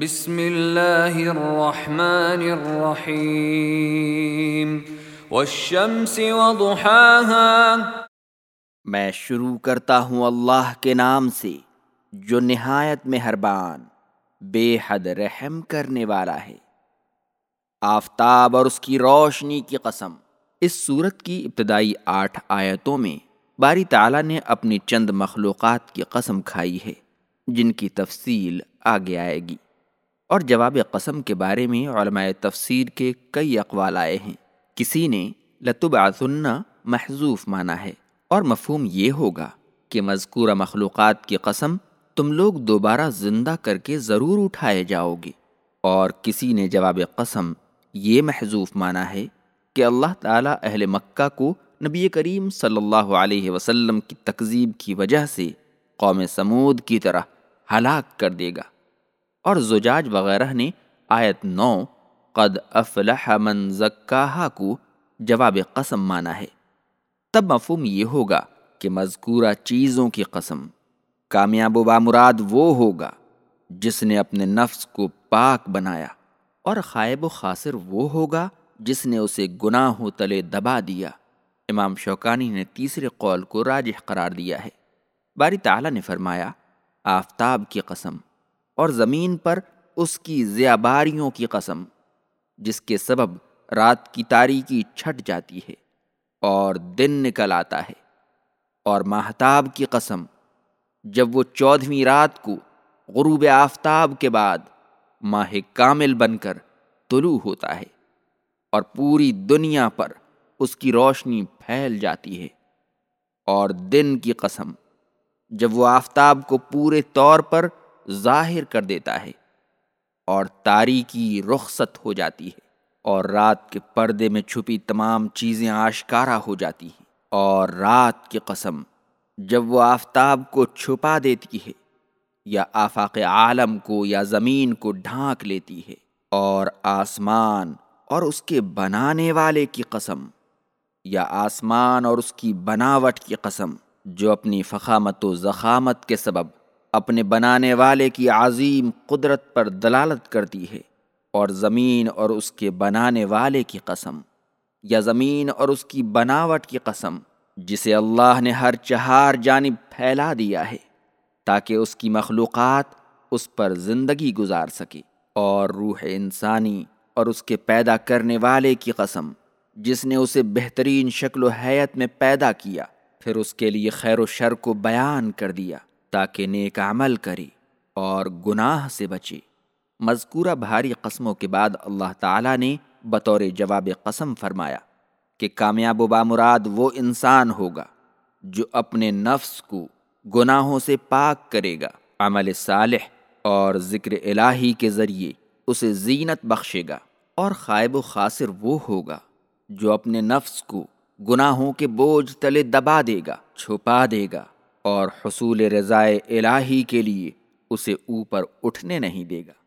بسم اللہ الرحمن الرحیم والشمس وضحاها میں شروع کرتا ہوں اللہ کے نام سے، جو نہایت مہربان، بے حد رحم کرنے والا ہے۔ آفتاب اور اس کی روشنی کی قسم۔ اس صورت کی ابتدائی آٹھ آیتوں میں باری تعالیٰ نے اپنی چند مخلوقات کی قسم کھائی ہے، جن کی تفصیل آگے آئے گی۔ اور جواب قسم کے بارے میں علماء تفسیر کے کئی اقوال آئے ہیں۔ کسی نے لطب آسنہ محضوف مانا ہے اور مفہوم یہ ہوگا کہ مذکورہ مخلوقات کی قسم تم لوگ دوبارہ زندہ کر کے ضرور اٹھائے جاؤ گے۔ اور کسی نے جواب قسم یہ محضوف مانا ہے کہ اللہ تعالیٰ اہل مکہ کو نبی کریم صلی اللہ علیہ وسلم کی تکذیب کی وجہ سے قوم سمود کی طرح ہلاک کر دے گا۔ اور زجاج وغیرہ نے آیت نو، قد افلح من زکاہا کو جواب قسم مانا ہے۔ تب مفہوم یہ ہوگا کہ مذکورہ چیزوں کی قسم، کامیاب و بامراد وہ ہوگا جس نے اپنے نفس کو پاک بنایا اور خائب و خاصر وہ ہوگا جس نے اسے گناہ و تلے دبا دیا۔ امام شوکانی نے تیسرے قول کو راجح قرار دیا ہے۔ باری تعالیٰ نے فرمایا، آفتاب کی قسم اور زمین پر اس کی زیاباریوں کی قسم، جس کے سبب رات کی تاریکی چھٹ جاتی ہے اور دن نکل آتا ہے۔ اور ماہتاب کی قسم، جب وہ چودھویں رات کو غروب آفتاب کے بعد ماہ کامل بن کر طلوع ہوتا ہے اور پوری دنیا پر اس کی روشنی پھیل جاتی ہے۔ اور دن کی قسم، جب وہ آفتاب کو پورے طور پر ظاہر کر دیتا ہے اور تاریکی رخصت ہو جاتی ہے اور رات کے پردے میں چھپی تمام چیزیں آشکارا ہو جاتی ہیں اور رات کی قسم جب وہ آفتاب کو چھپا دیتی ہے یا آفاق عالم کو یا زمین کو ڈھانک لیتی ہے اور آسمان اور اس کے بنانے والے کی قسم یا آسمان اور اس کی بناوٹ کی قسم جو اپنی فخامت و زخامت کے سبب اپنے بنانے والے کی عظیم قدرت پر دلالت کرتی ہے اور زمین اور اس کے بنانے والے کی قسم، یا زمین اور اس کی بناوٹ کی قسم، جسے اللہ نے ہر چہار جانب پھیلا دیا ہے، تاکہ اس کی مخلوقات اس پر زندگی گزار سکے اور روح انسانی اور اس کے پیدا کرنے والے کی قسم، جس نے اسے بہترین شکل و حیت میں پیدا کیا، پھر اس کے لیے خیر و شر کو بیان کر دیا۔ تاکہ نیک عمل کرے اور گناہ سے بچے مذکورہ بھاری قسموں کے بعد اللہ تعالیٰ نے بطور جواب قسم فرمایا کہ کامیاب و بامراد وہ انسان ہوگا جو اپنے نفس کو گناہوں سے پاک کرے گا، عمل صالح اور ذکر الہی کے ذریعے اسے زینت بخشے گا اور خائب و خاصر وہ ہوگا جو اپنے نفس کو گناہوں کے بوجھ تلے دبا دے گا، چھپا دے گا۔ اور حصول رضائے الہی کے لیے اسے اوپر اٹھنے نہیں دے گا۔